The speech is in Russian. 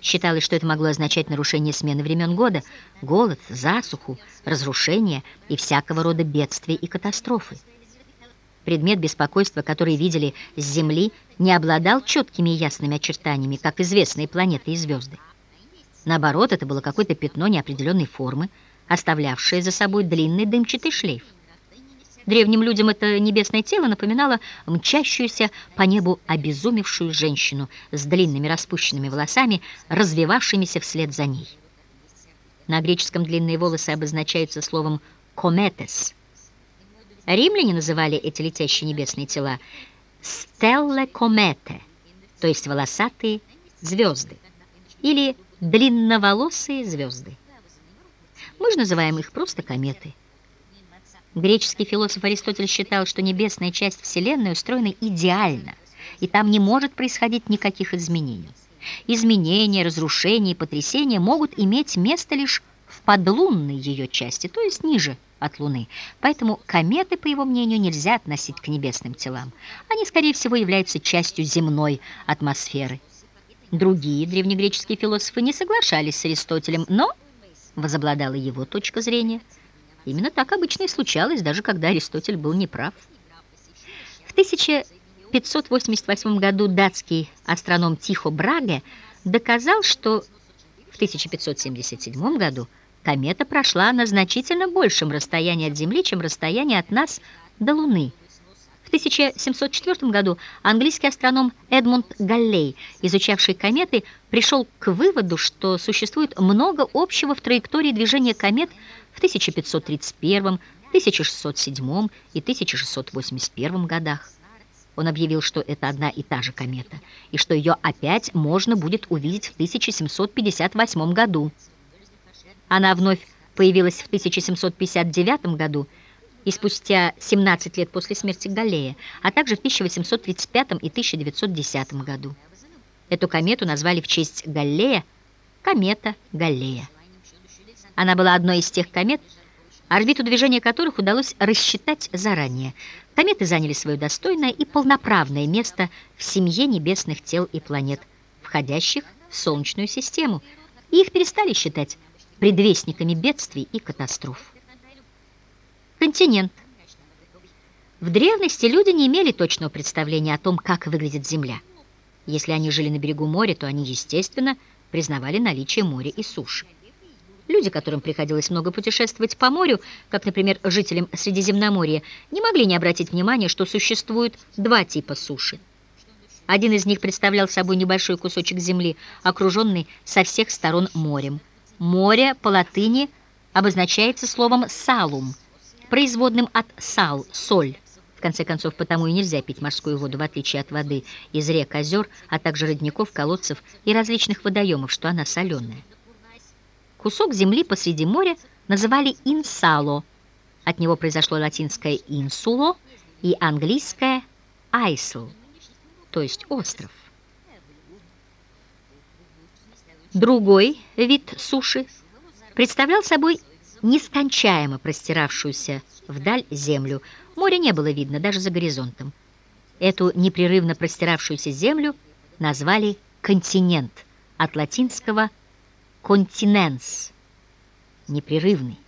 Считалось, что это могло означать нарушение смены времен года, голод, засуху, разрушение и всякого рода бедствия и катастрофы. Предмет беспокойства, который видели с Земли, не обладал четкими и ясными очертаниями, как известные планеты и звезды. Наоборот, это было какое-то пятно неопределенной формы, оставлявшее за собой длинный дымчатый шлейф. Древним людям это небесное тело напоминало мчащуюся по небу обезумевшую женщину с длинными распущенными волосами, развивавшимися вслед за ней. На греческом длинные волосы обозначаются словом «кометес». Римляне называли эти летящие небесные тела «стелле комете», то есть волосатые звезды, или длинноволосые звезды. Мы же называем их просто кометы. Греческий философ Аристотель считал, что небесная часть Вселенной устроена идеально, и там не может происходить никаких изменений. Изменения, разрушения и потрясения могут иметь место лишь в подлунной ее части, то есть ниже от Луны. Поэтому кометы, по его мнению, нельзя относить к небесным телам. Они, скорее всего, являются частью земной атмосферы. Другие древнегреческие философы не соглашались с Аристотелем, но возобладала его точка зрения – Именно так обычно и случалось, даже когда Аристотель был неправ. В 1588 году датский астроном Тихо Браге доказал, что в 1577 году комета прошла на значительно большем расстоянии от Земли, чем расстояние от нас до Луны. В 1704 году английский астроном Эдмунд Галлей, изучавший кометы, пришел к выводу, что существует много общего в траектории движения комет в 1531, 1607 и 1681 годах. Он объявил, что это одна и та же комета, и что ее опять можно будет увидеть в 1758 году. Она вновь появилась в 1759 году и спустя 17 лет после смерти Галлея, а также в 1835 и 1910 году. Эту комету назвали в честь Галлея комета Галлея. Она была одной из тех комет, орбиту движения которых удалось рассчитать заранее. Кометы заняли свое достойное и полноправное место в семье небесных тел и планет, входящих в Солнечную систему, и их перестали считать предвестниками бедствий и катастроф. Континент. В древности люди не имели точного представления о том, как выглядит Земля. Если они жили на берегу моря, то они, естественно, признавали наличие моря и суши. Люди, которым приходилось много путешествовать по морю, как, например, жителям Средиземноморья, не могли не обратить внимания, что существует два типа суши. Один из них представлял собой небольшой кусочек земли, окруженный со всех сторон морем. Море по латыни обозначается словом «салум», производным от «сал» — «соль». В конце концов, потому и нельзя пить морскую воду, в отличие от воды из рек, озер, а также родников, колодцев и различных водоемов, что она соленая. Кусок земли посреди моря называли инсало. От него произошло латинское инсуло и английское айсл, то есть остров. Другой вид суши представлял собой нескончаемо простиравшуюся вдаль землю. Моря не было видно даже за горизонтом. Эту непрерывно простиравшуюся землю назвали континент от латинского континенс, непрерывный.